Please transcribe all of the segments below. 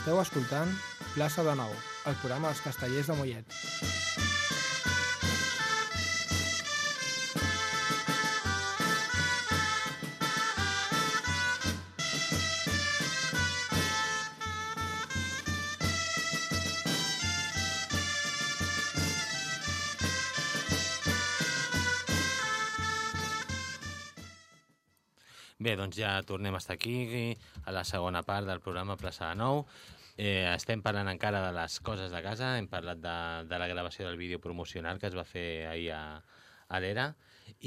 Esteu escoltant Plaça de Nou, el programa dels castellers de Mollet. Bé, doncs ja tornem a estar aquí, a la segona part del programa Plaça de Nou. Eh, estem parlant encara de les coses de casa, hem parlat de, de la gravació del vídeo promocional que es va fer ahir a, a l'ERA,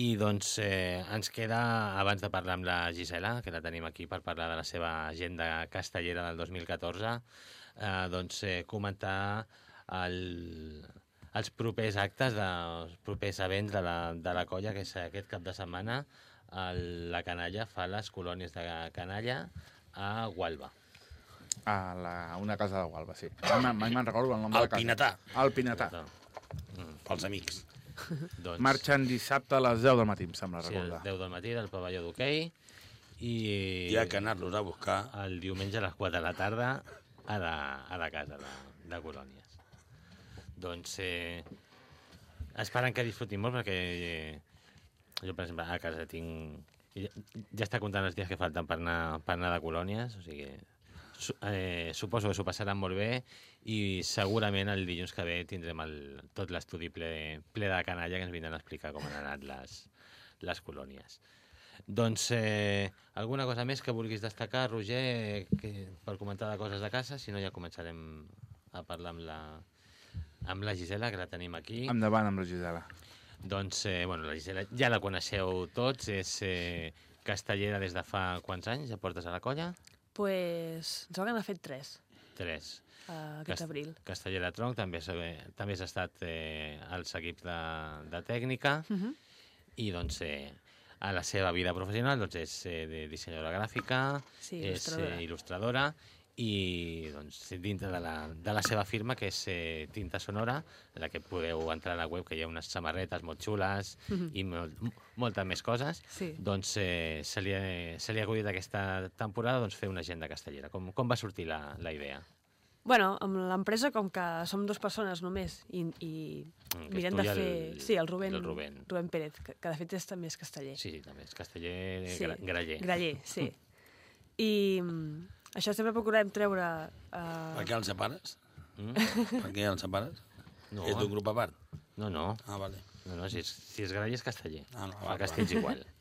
i doncs eh, ens queda, abans de parlar amb la Gisela, que la tenim aquí per parlar de la seva agenda castellera del 2014, eh, doncs eh, comentar el, els propers actes, de, els propers events de la, de la colla, que és aquest cap de setmana, el, la canalla fa les colònies de canalla a Gualba. A la, una casa de Gualba, sí. Mai mai me'n recordo el nom de la casa. Pinatà, El Pinatà. pels amics. Doncs, Marxen dissabte a les 10 del matí, em sembla sí, el recordar. 10 del matí del pavelló d'hoquei i Hi ha que anar-los a buscar. el diumenge a les 4 de la tarda a la, a la casa de, de colònies. Doncs eh, esperant que disfrutin molt perquè eh, jo, per exemple, a casa tinc... Ja, està comptant els dies que falten per anar, per anar de colònies, o sigui, su, eh, suposo que s'ho passaran molt bé i segurament el dilluns que ve tindrem el, tot l'estudi ple, ple de canalla que ens vindran a explicar com han anat les, les colònies. Doncs eh, alguna cosa més que vulguis destacar, Roger, que, per comentar de coses de casa, si no ja començarem a parlar amb la, amb la Gisela, que la tenim aquí. Endavant amb la Gisela. Doncs, eh, bueno, la Gisela ja la coneixeu tots, és eh, castellera des de fa quants anys? Ja portes a la colla? Pues, em sembla que n'ha fet tres, Tres. uh, aquest Cast- abril. Castellera Tronc, també, també has estat eh, als equips de, de tècnica Uh -huh. i doncs eh, a la seva vida professional doncs, és eh, de dissenyadora gràfica, Sí, és il·lustradora. eh, il·lustradora i doncs, dintre de la, de la seva firma, que és eh, Tinta Sonora, en la que podeu entrar a la web, que hi ha unes samarretes molt xules Mhm. i molt, moltes més coses, Sí. doncs eh, se, li ha, se li ha acudit aquesta temporada doncs, fer una agenda castellera. Com, com va sortir la, la idea? Bueno, amb l'empresa, com que som dues persones només i, i Mm, mirem de fer... el- sí, el Rubén, el Rubén. Rubén Pérez, que, que de fet és, també és casteller. Sí, sí, també és casteller Sí. sí. gra graller. Graller, sí. I mm, això sempre procurem treure... Uh, Per què els separes? Mm? Per què els separes? No, És d'un grup a part? no, no, Ah, vale. no, no si, és, si és graller és casteller. Ah, no, Fa va, castells igual.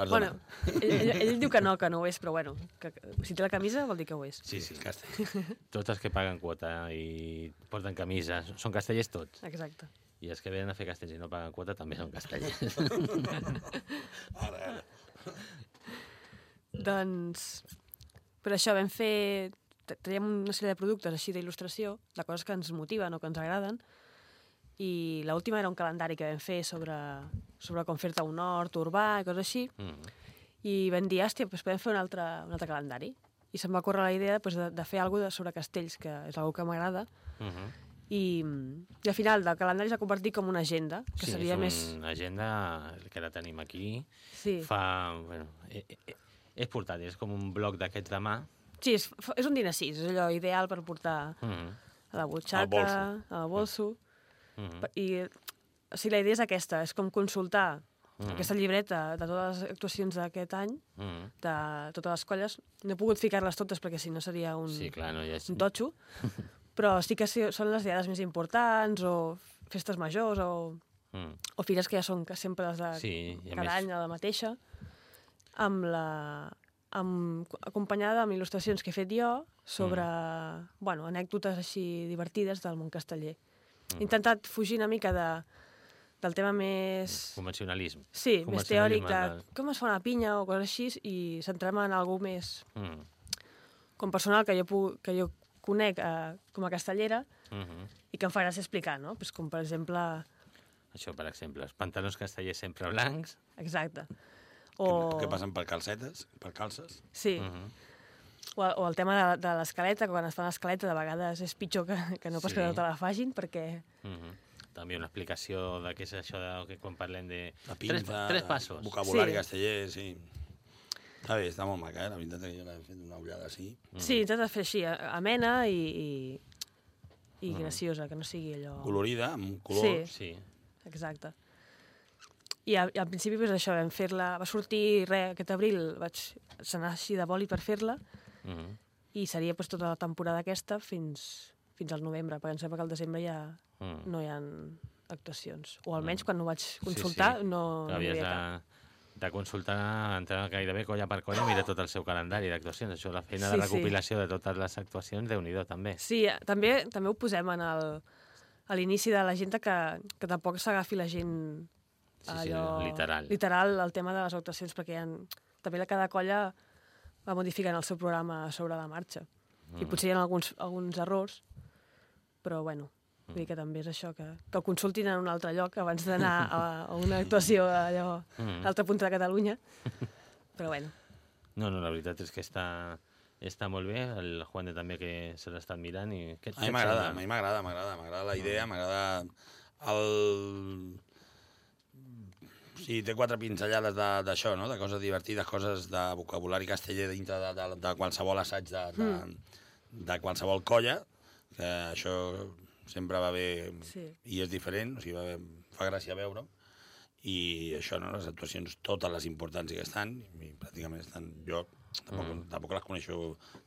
Perdona. bueno, ell, ell, ell diu que no, que no ho és, però bueno, que, que, si té la camisa vol dir que ho és. Sí, sí. Castell. Tots els que paguen quota i porten camises són castellers tots. Exacte. I els que venen a fer castells i no paguen quota també són castellers. Ara, ara. Doncs, per això vam fer... tra- Traiem una sèrie de productes així d'il·lustració, de coses que ens motiven o que ens agraden, i l'última era un calendari que vam fer sobre, sobre com fer-te un hort urbà i coses així, Mm. i vam dir, hòstia, doncs podem fer un altre, un altre calendari. I se'm va córrer la idea doncs, de, de fer alguna cosa sobre castells, que és una que m'agrada, Uh -huh. i, i al final del calendari s'ha convertit com una agenda, que sí, seria és més... una agenda que la tenim aquí. Sí. Fa... Bueno, eh, eh, és portàtil, és com un bloc d'aquests de mà. Sí, és, és un dinar 6, és allò ideal per portar Uh -huh. a la butxaca, Al bolso. -huh. Pa- I o sigui, la idea és aquesta, és com consultar Mhm. aquesta llibreta de totes les actuacions d'aquest any, Uh -huh. de totes les colles. No he pogut ficar-les totes perquè si no seria un, Sí, clar, no, ja és... un totxo, però sí que són les diades més importants, o festes majors, o, Mm. o fires que ja són que sempre les de Sí, cada més- any a la mateixa, amb la amb, acompanyada amb il·lustracions que he fet jo sobre Mm. bueno, anècdotes així divertides del món casteller. Mm. He intentat fugir una mica de, del tema més... Convencionalisme. Sí, més teòric, de com es fa una pinya o coses així, i centrar-me en alguna més Mm. com personal que jo, puc, que jo conec eh, com a castellera Uh -huh. i que em fa gràcia explicar, no? Pues com, per exemple... Això, per exemple, els pantalons castellers sempre blancs. Exacte. O... Que passen per calcetes, per calces. Sí. Uh -huh. O, o el tema de, de l'escaleta, quan es fa l'escaleta de vegades és pitjor que, que no pas Sí. que no te la facin, perquè... Uh -huh. També una explicació de què és això de que quan parlem de... La pinta, tres, tres passos. vocabulari Sí. casteller, sí. Està bé, està molt maca, eh? La veritat que jo l'he fet una ullada així. Sí, intenta fer així, a- amena i, i, i graciosa, que no sigui allò... Colorida, amb colors. Sí. Sí. Exacte. I, a, i al principi pues, això, vam fer-la... Va sortir, res, aquest abril vaig anar així de boli per fer-la Mhm. i seria pues, tota la temporada aquesta fins, fins al novembre, perquè em sembla que al desembre ja Mm. no hi ha actuacions. O almenys quan ho vaig consultar sí. no, no Havies cap. de, de consultar, entrar gairebé colla per colla, mira tot el seu calendari d'actuacions. Això, la feina Sí, de sí. recopilació de totes les actuacions, déu nhi també. Sí, eh, també, també ho posem en el, a l'inici de l'agenda que, que tampoc s'agafi la gent Sí, sí, allò, literal. literal el tema de les actuacions, perquè ha, també la cada colla va modificant el seu programa sobre la marxa. I Mm. potser hi ha alguns, alguns errors, però bueno, vull dir que també és això, que, que ho consultin en un altre lloc abans d'anar a, a una actuació allò, a Mm. l'altra punta de Catalunya. Però bueno, No, no, la veritat és que està, està molt bé. El Juan també que se l'ha estat mirant. I què, A mi m'agrada, a mi m'agrada, m'agrada, m'agrada la idea, m'agrada el... Sí, té quatre pinzellades de- d'això, no? de coses divertides, coses de vocabulari casteller dintre de, de, de qualsevol assaig de, de, de qualsevol colla, que això sempre va bé Sí. i és diferent, o sigui, va bé, fa gràcia veure i això, no? les actuacions, totes les importants que estan, i pràcticament estan, jo tampoc, mm. tampoc les coneixo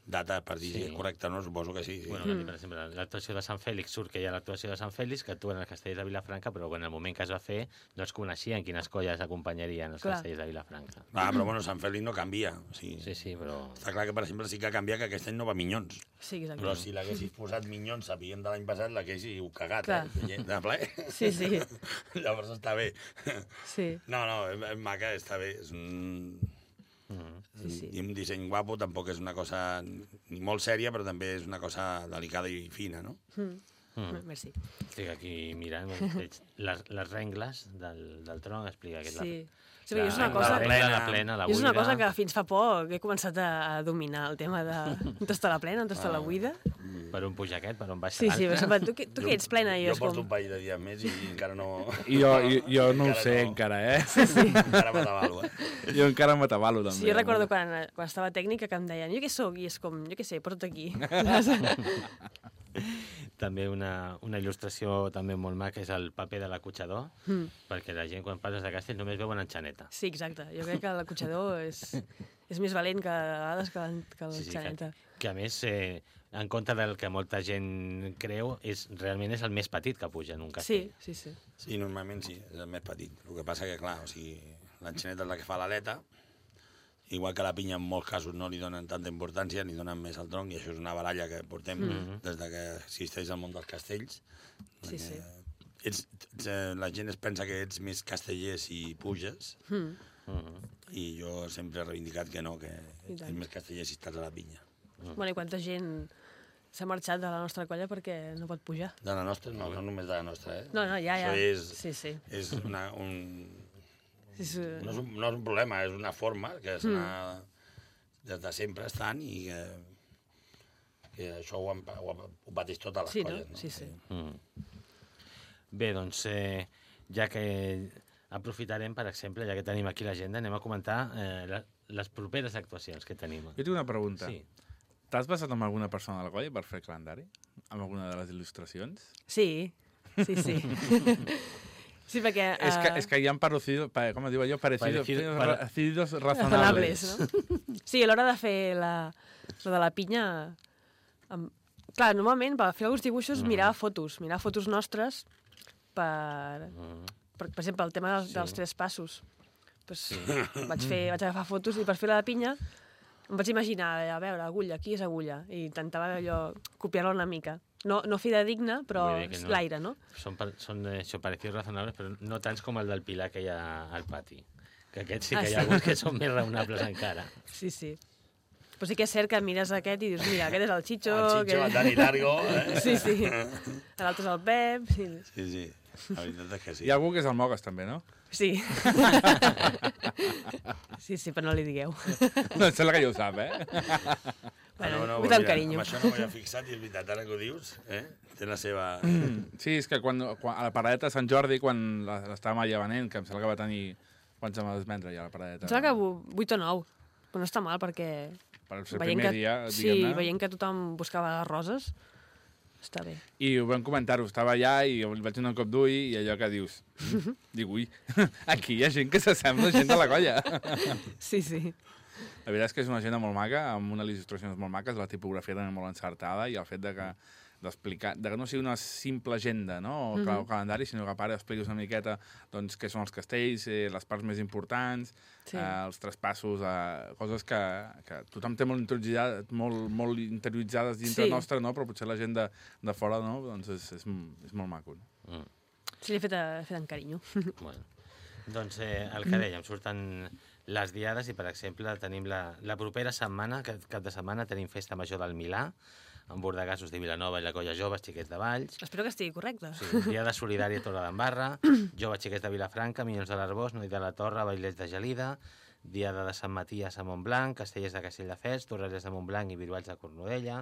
data per dir si Sí. és correcte o no, suposo que sí. sí. Bueno, mm. per exemple, l'actuació de Sant Fèlix surt que hi ha l'actuació de Sant Fèlix, que actuen els castellers de Vilafranca, però en el moment que es va fer no es coneixien quines colles acompanyarien els Clar. castellers de Vilafranca. Ah, però bueno, Sant Fèlix no canvia. O sigui, Sí, sí, però... Està clar que, per exemple, sí que canvia que aquest any no va Minyons. sí, exacte. Però si l'haguessis posat Minyons sapient de l'any passat, l'haguessis cagat, Clar. eh? De ple. Sí, sí, Llavors està bé. sí. No, no, maca, està bé. És un... Mm. Sí, sí. I un disseny guapo tampoc és una cosa ni molt sèria, però també és una cosa delicada i fina, no? Mm. Merci. Estic aquí mirant, les, les rengles del, del tronc, explica que és Sí. la... Sí, perquè és una la, cosa... La regla, la plena. plena, la I és una buida. cosa que fins fa poc he començat a, a dominar, el tema de on està la plena, on està Ah. la buida. Per on puja aquest, per on baixa Sí, sí, l'altre. però sempre, tu, tu que ets plena i jo és porto com... un parell de dies més i encara no... I jo, jo, jo no ho sé no. encara, eh? encara m'atabalo, eh? Jo encara m'atabalo, també. Sí, jo recordo quan, quan estava tècnica que em deien jo què sóc? I és com, jo què sé, porta't aquí. També una, una il·lustració també molt maca és el paper de l'acotxador, Mm. perquè la gent quan passes de castell només veuen en Xaneta. Sí, exacte. Jo crec que l'acotxador és, és més valent que a vegades que, que el Sí, sí, xaneta. que, que a més, eh, en compte del que molta gent creu, és, realment és el més petit que puja en un Sí, castell. sí, sí. Sí, normalment sí, és el més petit. El que passa que, clar, o sigui, l'enxaneta és la que fa l'aleta, igual que la pinya en molts casos no li donen tanta importància, li donen més al tronc, i això és una baralla que portem Mhm. des de que existeix el món dels castells. Sí, sí. Ets, ets, eh, la gent es pensa que ets més casteller si puges, Mm. Mm. i jo sempre he reivindicat que no, que ets més casteller si estàs a la pinya. Bueno, i quanta gent s'ha marxat de la nostra colla perquè no pot pujar. De la nostra, no, no només de la nostra, eh? No, no, ja, ja. Això és, Sí, sí. és una, un, sí, sí. no és, un, no és un problema, és una forma que és una, des de sempre estan i que, que això ho, han- ho, ho pateix totes les Sí, no? colles. No? Sí, sí. Mm. Bé, doncs, eh, ja que aprofitarem, per exemple, ja que tenim aquí l'agenda, anem a comentar eh, la, les properes actuacions que tenim. Jo tinc una pregunta. Sí. T'has basat en alguna persona de la colla per fer calendari? Amb alguna de les il·lustracions? Sí, sí, sí. sí, perquè... És, que, eh, és que hi ha parecidos, pa, com diu allò, parecidos, Parecido- parecidos razonables, razonables. no? Sí, a l'hora de fer la, la de la pinya... Amb... Clar, normalment, per fer alguns dibuixos, Mm. mirava fotos, mirava fotos nostres per, Mm. per, per exemple, el tema dels, Sí. dels tres passos. Pues, vaig, fer, vaig agafar fotos i per fer la de pinya em vaig imaginar, a veure, agulla, aquí és agulla, i intentava allò copiar-la una mica. No, no fidedigna, però no. l'aire, no? Són, per, són eh, això, parecidos razonables, però no tants com el del Pilar que hi ha al pati. Que aquests sí Ah, que hi sí. ha alguns que són més raonables encara. Sí, sí. Però sí que és cert que mires aquest i dius, mira, aquest és el Chicho... El Chicho, que... el Dani Largo... Eh? Sí, sí. L'altre és el Pep, sí. Sí, sí, la veritat és que sí. Hi ha algú que és el Mogues, també, no? Sí. sí, sí, però no li digueu. No, em sembla que ja ho sap, eh? Bueno, no, vull mira, amb carinyo. Amb això no he fixat i és veritat, ara que ho dius, eh? té la seva... Sí, és que quan, quan, a la paradeta de Sant Jordi, quan la- l'estàvem allà venent, que em sembla que va tenir... Quants setmanes vendre ja la paradeta? Em sembla que 8 o 9. Però no està mal perquè Per ser el veient primer que, dia, sí, veient que tothom buscava les roses, està bé. I ho vam comentar-ho, estava allà i vaig donar un cop d'ull i allò que dius... Mm, dic, ui, aquí hi ha gent que s'assembla gent de la colla. Sí, sí. La veritat és que és una agenda molt maca, amb unes il·lustracions molt maques, la tipografia també molt encertada i el fet de que d'explicar, de que no sigui una simple agenda, no? o, mm -hmm. calendari, sinó que a part expliquis una miqueta doncs, què són els castells, eh, les parts més importants, Sí. eh, els traspassos, eh, coses que, que tothom té molt interioritzades, molt, molt interioritzades dintre Sí. nostre, no? però potser la gent de, de fora no? doncs és, és, és molt maco. No? Mm. Sí, l'he fet, a- he fet amb carinyo. Bueno. Doncs eh, el que dèiem, surten les diades i, per exemple, tenim la, la propera setmana, aquest cap de setmana, tenim Festa Major del Milà, amb bordegassos de Vilanova i la Colla Joves, Xiquets de Valls, Espero que estigui correcte. Sí, Diada Solidària a Torre d'Embarra, Joves Xiquets de Vilafranca, Minyons de l'Arbós, Noi de la Torre, Bailers de Gelida, Diada de Sant Matías a Montblanc, Castellers de Castelldefels, Torrelles de Montblanc i Virualls de Cornudella,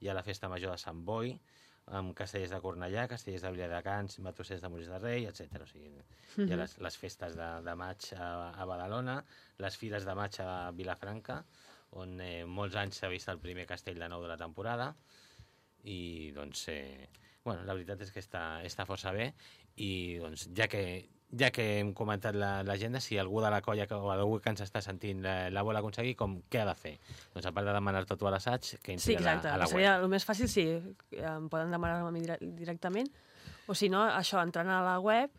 hi ha la Festa Major de Sant Boi, amb Castellers de Cornellà, Castellers de Viladecans, Matossers de Molins de Rei, etc. O sigui, hi ha les, les festes de, de maig a, a Badalona, les fires de maig a Vilafranca, on eh, molts anys s'ha vist el primer castell de nou de la temporada, i doncs, eh, bueno, la veritat és que està, està força bé i doncs, ja que ja que hem comentat la- l'agenda, si algú de la colla que, o algú que ens està sentint la, la vol aconseguir, com què ha de fer? Doncs a part de demanar-te tu a l'assaig, que entri Sí, exacte. a la, a la Seria web. el més fàcil si em poden demanar a mi dire- directament. O si no, això, entrant a la web,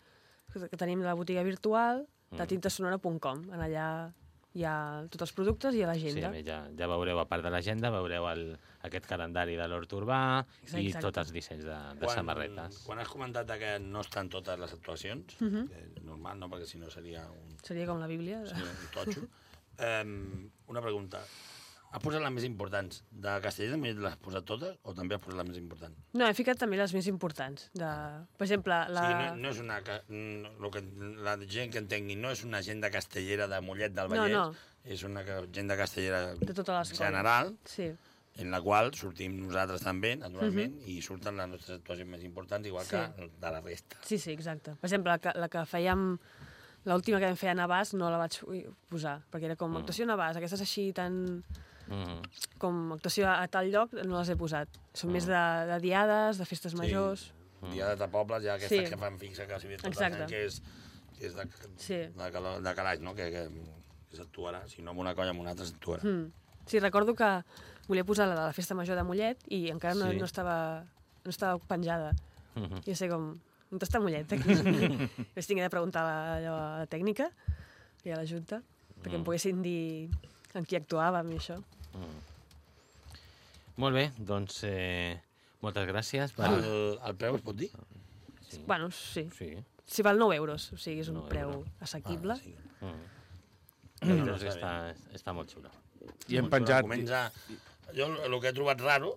que tenim la botiga virtual de Mm. tintasonora.com. En allà hi ha tots els productes i a Sí, l'agenda. més, ja, ja veureu, a part de l'agenda, veureu el, aquest calendari de l'hort urbà Exacte, i exacte. tots els dissenys de, de samarretes. Quan has comentat que no estan totes les actuacions, uh Mhm. -huh. és normal, no? perquè si no seria un, Seria com la Bíblia. seria un totxo. um, una pregunta. Has posat les més importants? De Castellet també les has posat totes o també has posat les més importants? No, he ficat també les més importants. De... Per exemple, La... sigui, no, no és una... No, lo que, la gent que entengui, no és una agenda castellera de Mollet del No, Vallès, no. és una agenda castellera De colles. general, Sí, en la qual sortim nosaltres també, naturalment, uh -huh. i surten les nostres actuacions més importants, igual Mhm. Sí. que de la resta. sí, sí, exacte. Per exemple, la que, la que fèiem... L'última que vam fer a Navàs no la vaig posar, perquè era Mm. com actuació a Navàs, aquestes així tan... Mm -hmm. com actuació a, a tal lloc no les he posat. Són més de, de diades, de festes majors... Sí. Diades de pobles, ja aquestes Sí. que fan fixa quasi bé tot que és, que és de, Sí. de, cala- de calaix, no? Que, que, que s'actuarà. Si no amb una colla, amb una altra s'actuarà. Mm. Sí, recordo que volia posar la de la festa major de Mollet i encara no, Sí. no, estava, no estava penjada. Mm -hmm. I sé com, on està Mollet aquí? Llavors tinc de preguntar a la, allò, a la tècnica i a la Junta perquè em Mm. poguessin dir en qui actuàvem i això. Molt bé, doncs eh, moltes gràcies. Per... El, el preu es pot dir? Sí. Bueno, sí. sí. Si val 9 euros, o sigui, és un 9 preu euros. assequible. sí. Mm. És que està està, està molt xula. I hem Molt penjat... xula. Comença... Jo el que he trobat raro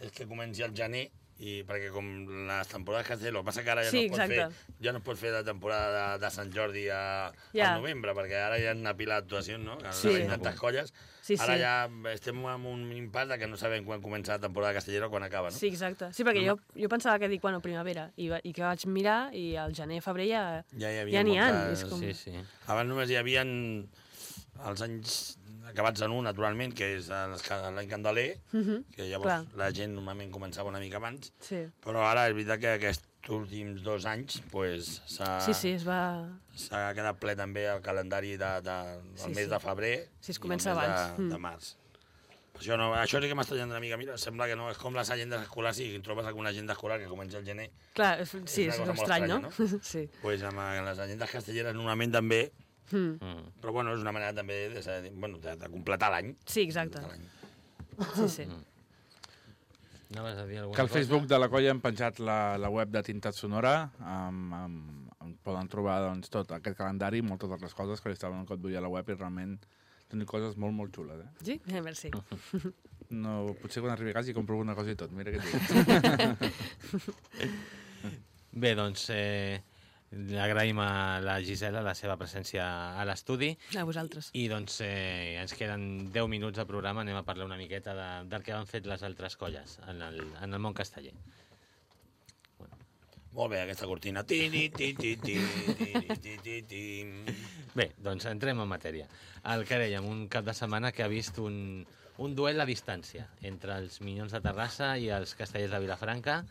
és que comenci al gener i perquè com les temporades que que passa que ara ja Sí, no es pot exacte. fer, ja no es pot fer de temporada de, de Sant Jordi a, Ja. al novembre, perquè ara hi ha una pila d'actuacions, no? Sí. sí. tantes colles. Sí, ara sí. ja estem en un impàs de que no sabem quan comença la temporada castellera o quan acaba, no? Sí, exacte. Sí, perquè jo, jo pensava que dic, bueno, primavera, i, va- i que vaig mirar, i al gener, febrer ja... Ja hi havia Ja n'hi ha, moltes- és com- Sí, sí. Abans només hi havia els anys acabats en un, naturalment, que és l'any Candeler, Mhm, que llavors Clar. la gent normalment començava una mica abans, Sí. però ara és veritat que aquests últims dos anys pues, s'ha sí, sí, es va... quedat ple també el calendari de, de, del Sí, mes sí. de febrer Sí, es i el comença mes abans. de, Mm. de març. Això, no, això sí que m'està una mica. Mira, sembla que no és com les agendes escolars, si trobes alguna agenda escolar que comença al gener, Clar, és- sí, és, molt estrany, no? estranya, sí. pues, amb les agendes castelleres normalment també, Mm. Mm. però bueno, és una manera també de, de, bueno, de, de completar l'any. Sí, exacte. Sí, sí. Anaves a dir alguna Que al cosa? Facebook de la colla hem penjat la, la web de Tintat Sonora, amb, amb, on poden trobar doncs, tot aquest calendari i moltes altres coses que li estaven un cop d'ull a la web i realment tenen coses molt, molt xules. Eh? Sí? Eh, merci. No, potser quan arribi a casa hi compro alguna cosa i tot, mira què et dic. Bé, doncs eh, Agraïm a la Gisela la seva presència a l'estudi. A vosaltres. I doncs eh, ens queden 10 minuts de programa, anem a parlar una miqueta de, del que han fet les altres colles en el, en el món casteller. Bueno. Molt bé, aquesta cortina. Tini, tini, tini, Bé, doncs entrem en matèria. El que dèiem, un cap de setmana que ha vist un, un duel a distància entre els Minyons de Terrassa i els Castellers de Vilafranca,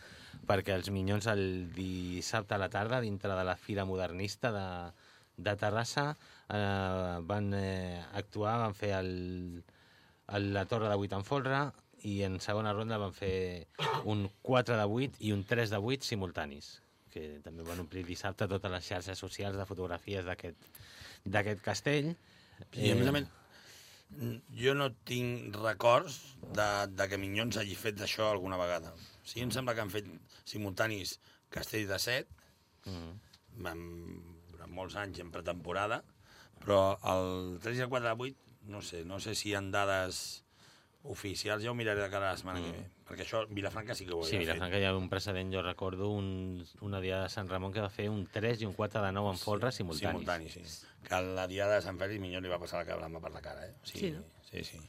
perquè els Minyons el dissabte a la tarda, dintre de la Fira Modernista de, de Terrassa, eh, van eh, actuar, van fer el, el, la Torre de 8 en folre, i en segona ronda van fer un 4 de 8 i un 3 de 8 simultanis, que també van omplir dissabte totes les xarxes socials de fotografies d'aquest d'aquest castell. I a més a més, jo no tinc records de, de que Minyons hagi fet d'això alguna vegada. Sí, em sembla que han fet simultanis Castell de Set, Mm. vam, durant molts anys en pretemporada, però el 3 i el 4 de 8, no sé, no sé si hi ha dades oficials, ja ho miraré de cara a la setmana mm. que ve, perquè això Vilafranca sí que ho Sí, havia Vilafranca hi ha un precedent, jo recordo un, una diada de Sant Ramon que va fer un 3 i un 4 de 9 en folre fet. simultanis. Simultani, sí. Que la diada de Sant Fèlix Minyons li va passar la cabrama per la cara, eh? O sigui, Sí, no? Sí, sí.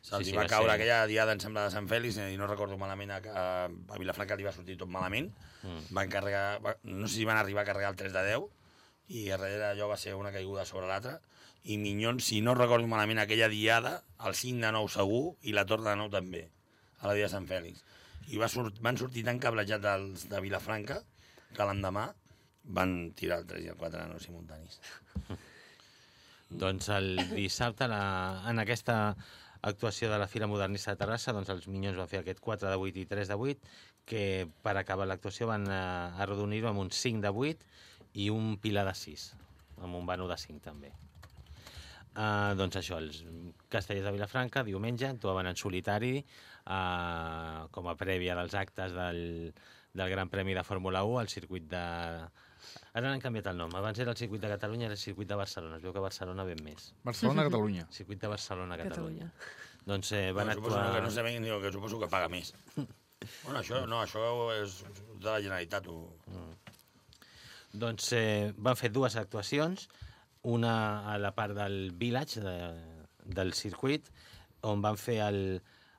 Se'ls Sí, sí, va, va caure ser- aquella diada, em sembla, de Sant Fèlix, i no recordo malament, a, a, Vilafranca li va sortir tot malament. Mm. Van carregar, va, no sé si van arribar a carregar el 3 de 10, i a darrere allò va ser una caiguda sobre l'altra, i Minyons, si no recordo malament, aquella diada, el 5 de 9 segur, i la torre de 9 també, a la dia de Sant Fèlix. I va sort, van sortir tan cablejats els de Vilafranca que l'endemà van tirar el 3 i el 4 de 9 simultanis. Doncs el dissabte, la, en aquesta actuació de la Fira Modernista de Terrassa, doncs els Minyons van fer aquest 4 de 8 i 3 de 8, que per acabar l'actuació van eh, arrodonir-ho amb un 5 de 8 i un pilar de 6, amb un vano de 5 també. Uh, doncs això, els castellers de Vilafranca diumenge actuaven en solitari uh, com a prèvia dels actes del, del Gran Premi de Fórmula 1 al circuit de... Ara n'han canviat el nom. Abans era el circuit de Catalunya, ara el circuit de Barcelona. Es veu que Barcelona ven més. Barcelona, Catalunya. Circuit de Barcelona, Catalunya. Catalunya. Doncs eh, van no, suposo actuar... que no sé ben, diu que suposo que paga més. bueno, això, no, això és de la Generalitat. Ho... Doncs eh, van fer dues actuacions, una a la part del village de, del circuit, on van fer el,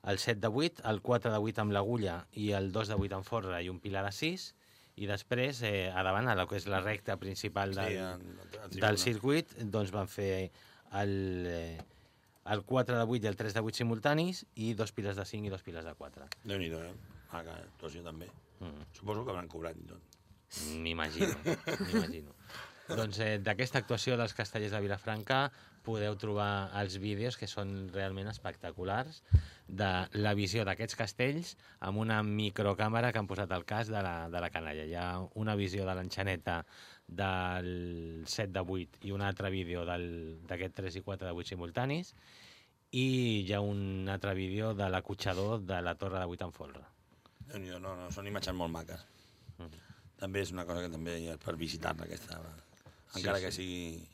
el 7 de 8, el 4 de 8 amb l'agulla i el 2 de 8 amb forra i un pilar de 6, i després, eh, a davant, a la que és la recta principal del, Sí, a del circuit, doncs van fer el, eh, el 4 de 8 i el 3 de 8 simultanis i dos piles de 5 i dos piles de 4. Déu-n'hi-do, eh? Ah, que actuació també. Mm. Suposo que hauran cobrat tot. M'imagino, m'imagino. doncs eh, d'aquesta actuació dels castellers de Vilafranca podeu trobar els vídeos que són realment espectaculars de la visió d'aquests castells amb una microcàmera que han posat al cas de la, de la canalla. Hi ha una visió de l'enxaneta del 7 de 8 i un altre vídeo d'aquest 3 i 4 de 8 simultanis i hi ha un altre vídeo de l'acotxador de la torre de 8 en folre. Déu-n'hi-do, no, no, són imatges molt maques. Mhm. També és una cosa que també hi ha per visitar-la, aquesta. Encara Sí, que sigui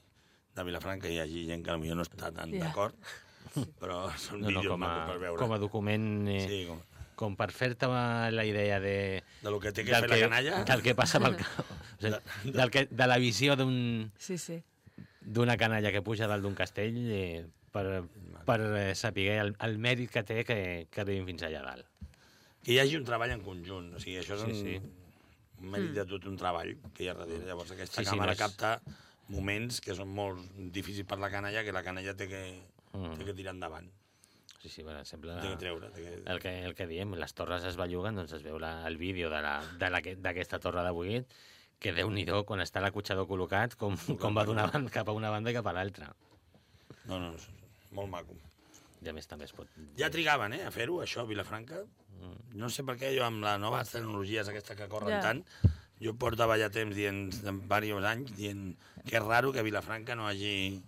de Vilafranca, hi hagi gent que potser no està tan Ja. d'acord, però són No, no, vídeos com, macos per a, veure. com a document eh, Sí, com, com per fer-te la idea de, de lo que té que fer la canalla. del que passa pel cap. O sigui, del que, de la visió d'un- Sí, sí. d'una canalla que puja dalt d'un castell eh, per, per eh, saber el, el mèrit que té que, que arribin fins allà dalt. Que hi hagi un treball en conjunt. O sigui, això és Sí, un, sí. Un mèrit de tot un treball que hi ha darrere. Llavors aquesta Sí, sí, càmera no és- capta moments que són molt difícils per la canalla, que la canalla té que, Mm. té que tirar endavant. Sí, sí, per exemple, Té que treure. Té que... el que, el que diem, les torres es belluguen, doncs es veu la, el vídeo de la- de la- d'aquesta torre de 8 que déu nhi quan està l'acotxador col·locat, com, com va d'una banda cap a una banda i cap a l'altra. No, no, és molt maco. I a més també es pot... Ja trigaven, eh, a fer-ho, això, a Vilafranca. No sé per què jo, amb les noves tecnologies aquestes que corren Ja. tant, jo portava ja temps dient, de diversos anys, dient que és raro que Vilafranca no hagi...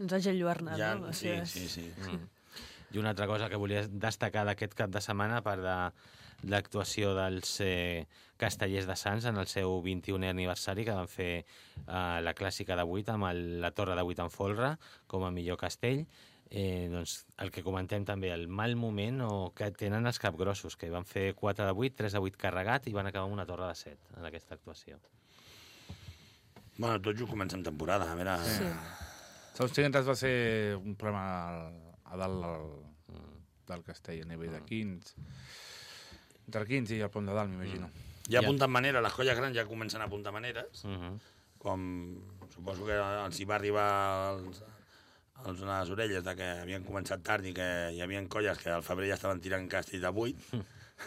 Ens hagi enlluernat, Ja, no? Sí, sí, sí. Mm. I una altra cosa que volia destacar d'aquest cap de setmana, a part de l'actuació dels eh, castellers de Sants en el seu 21è aniversari, que van fer eh, la clàssica de 8 amb el, la torre de 8 en folre com a millor castell, eh, doncs el que comentem també, el mal moment o que tenen els capgrossos, que van fer 4 de 8, 3 de 8 carregat i van acabar amb una torre de 7 en aquesta actuació. Bueno, tot just comencem temporada, a veure... Sí. Saps que va ser un problema a dalt del, del castell, a nivell de Quins. Entre el Quins i el Pont de Dalt, m'imagino. Ja Ja. apunten manera, les colles grans ja comencen a apuntar maneres, Uh -huh. com suposo que els hi va arribar als, als, a les orelles de que havien començat tard i que hi havia colles que al febrer ja estaven tirant castell de 8.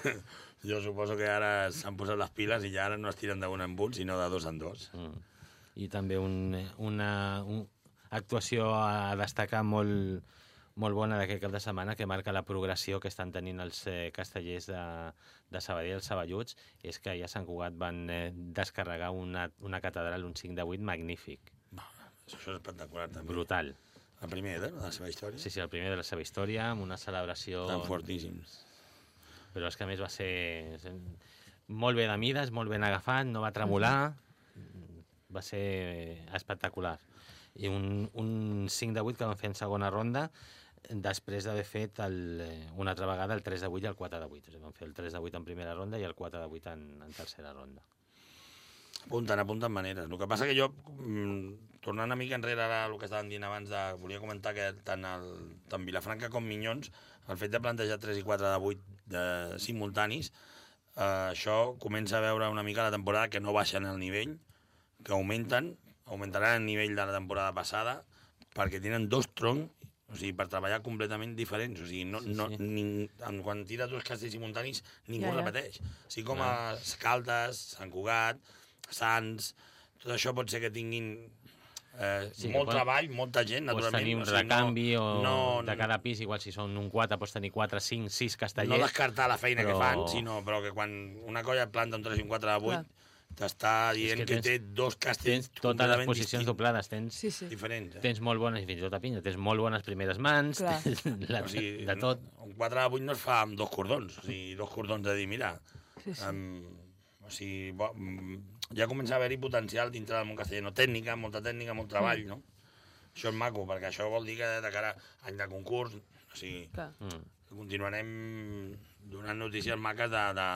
jo suposo que ara s'han posat les piles i ja ara no es tiren d'un en un, sinó de dos en dos. Mm. I també un, una un, actuació a destacar molt, molt bona d'aquest cap de setmana que marca la progressió que estan tenint els eh, castellers de, de Sabadell, els Saballuts, és que ja a Sant Cugat van eh, descarregar una, una catedral, un 5 de 8 magnífic, Això és espectacular, també. brutal. El primer, eh, de la seva història. Sí, sí, el primer de la seva història, amb una celebració... Tan fortíssims. Però és que a més va ser molt bé de mides, molt ben agafat, no va tremolar, va ser espectacular. I un, un 5 de 8 que van fer en segona ronda, després d'haver fet el, eh, una altra vegada el 3 de 8 i el 4 de 8. O sigui, van fer el 3 de 8 en primera ronda i el 4 de 8 en, en tercera ronda. Apunten, apunten maneres. El que passa que jo, mm, tornant una mica enrere ara el que estàvem dient abans, de, volia comentar que tant, el, tant Vilafranca com Minyons, el fet de plantejar 3 i 4 de 8 de simultanis, eh, això comença a veure una mica la temporada que no baixen el nivell, que augmenten, augmentaran el nivell de la temporada passada, perquè tenen dos troncs o sigui, per treballar completament diferents. O sigui, no, Sí, no, sí. En, quan tira dos castells simultanis, ningú Ja, ja. repeteix. O sigui, com a Caldes, Sant Cugat, Sants, tot això pot ser que tinguin eh, Sí, que molt pot- treball, molta gent, Pots naturalment. tenir un o sigui, recanvi o no, de cada pis, igual si són un 4, pots tenir 4, 5, 6 no castellers. descartar la feina però- que fan, sinó però que quan una colla planta un 3 i un 4 de 8, Clar. t'està dient que que, tens- té dos castells Tens totes les posicions distints, doblades, tens Sí, sí. diferents. Eh? tens molt bones, i fins i tot a pinya, tens molt bones primeres mans, la, o sigui, de tot. Un 4 de 8 no es fa amb dos cordons, o sigui, dos cordons de dir, mira, Sí, sí. Um, o sigui, bo, ja comença a haver-hi potencial dintre del món casteller, no? Tècnica, molta tècnica, molt treball, Mm. no? Això és maco, perquè això vol dir que de cara a any de concurs, o sigui, Clar. Mm, continuarem donant notícies maques de, de,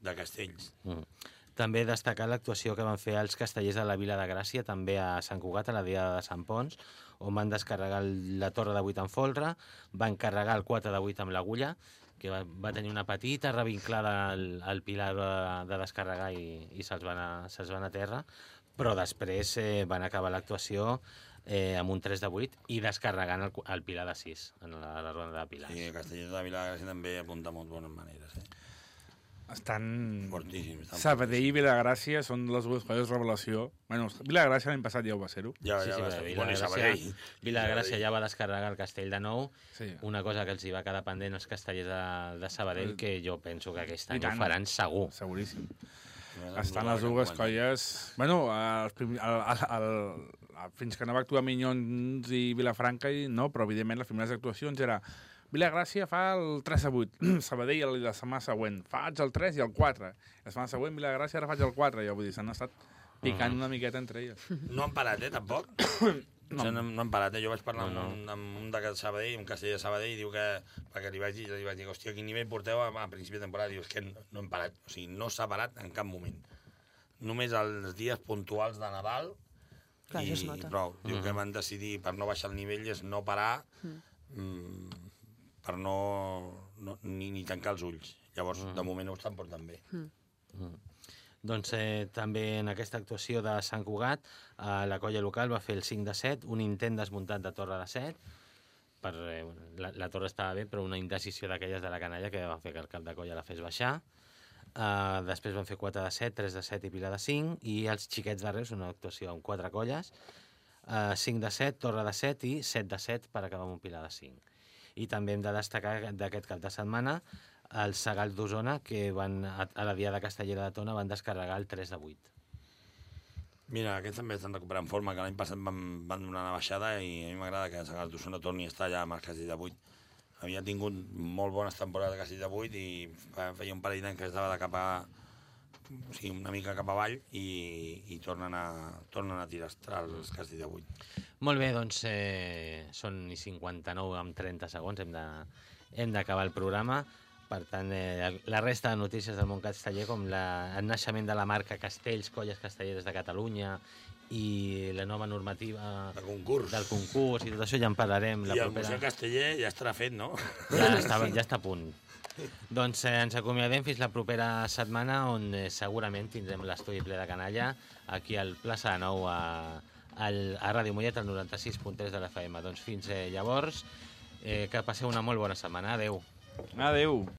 de castells. mm. També destacar l'actuació que van fer els castellers de la Vila de Gràcia, també a Sant Cugat, a la Diada de Sant Pons, on van descarregar la torre de 8 en folre, van carregar el 4 de 8 amb l'agulla, que va, va tenir una petita revinclada al, al pilar de, de descarregar i, i se'ls van, se'ls van a terra, però després eh, van acabar l'actuació eh, amb un 3 de 8 i descarregant el, el pilar de 6 en la, la ronda de pilars. Sí, Castellers de Vilagràcia també apunta molt bones maneres, eh? Estan... Fortíssim. Estan Sabadell i Vilagràcia són les dues colles revelació. Bueno, Vilagràcia l'any passat ja ho va ser-ho. Ja, Sí, ja, sí, va ser. Vila Bueno, i de Gràcia, Sabadell. Vila de Gràcia ja va descarregar el castell de nou, Sí. una cosa que els hi va quedar pendent als castellers de, de Sabadell, que jo penso que aquest any ho faran segur. Seguríssim. Estan les dues colles... Bueno, el, el, el, el, fins que no va actuar Minyons i Vilafranca, i no, però evidentment les primeres actuacions era Vilagràcia fa el 3 a 8, Sabadell la setmana següent, faig el 3 i el 4. La setmana següent Vilagràcia ara faig el 4, ja vull dir, s'han estat picant una miqueta entre elles. No han parat, eh, tampoc. no. O sigui, no, no han parat, eh? Jo vaig parlar No, no. amb, un, amb un de Sabadell, un castellà de Sabadell, i diu que, perquè li vaig dir, li vaig dir, hòstia, quin nivell porteu a, a principi de temporada? Diu, és que no, no hem parat, o sigui, no s'ha parat en cap moment. Només els dies puntuals de Nadal, Clar, i nota. prou. Diu que van decidir, per no baixar el nivell, és no parar, mm. Per no, no ni, ni tancar els ulls. Llavors, de moment ho estan portant bé. Doncs eh, també en aquesta actuació de Sant Cugat, eh, la colla local va fer el 5 de 7, un intent desmuntat de torre de 7, per, eh, la, la torre estava bé, però una indecisió d'aquelles de la canalla que va fer que el cap de colla la fes baixar. Uh, després van fer 4 de 7, 3 de 7 i Pilar de 5, i els xiquets de Reus, una actuació amb 4 colles, uh, 5 de 7, Torre de 7 i 7 de 7 per acabar amb un Pilar de 5. I també hem de destacar d'aquest cap de setmana els Segals d'Osona, que van a, la Diada Castellera de Tona van descarregar el 3 de 8. Mira, aquests també estan recuperant forma, que l'any passat van, van donar una baixada i a mi m'agrada que Sagàs d'Osona torni a estar allà amb el Castell de 8. Havia tingut molt bones temporades de Castell de 8 i feia un parell d'anys que estava de cap a... O sigui, una mica cap avall i, i tornen, a, tornen a tirar els Castell de 8. Molt bé, doncs eh, són i 59 amb 30 segons, hem d'acabar el programa. Per tant, eh, la resta de notícies del món casteller, com la, el naixement de la marca Castells, Colles Castelleres de Catalunya i la nova normativa De concurs. del concurs i tot això ja en parlarem la I el propera... Museu Casteller ja estarà fet, no? Ja està, ja està a punt. Doncs eh, ens acomiadem fins la propera setmana on eh, segurament tindrem l'estudi ple de canalla aquí al plaça de Nou a, al, a Ràdio Mollet al 96.3 de l'FM. Doncs fins eh, llavors, eh, que passeu una molt bona setmana. Adeu. Adéu.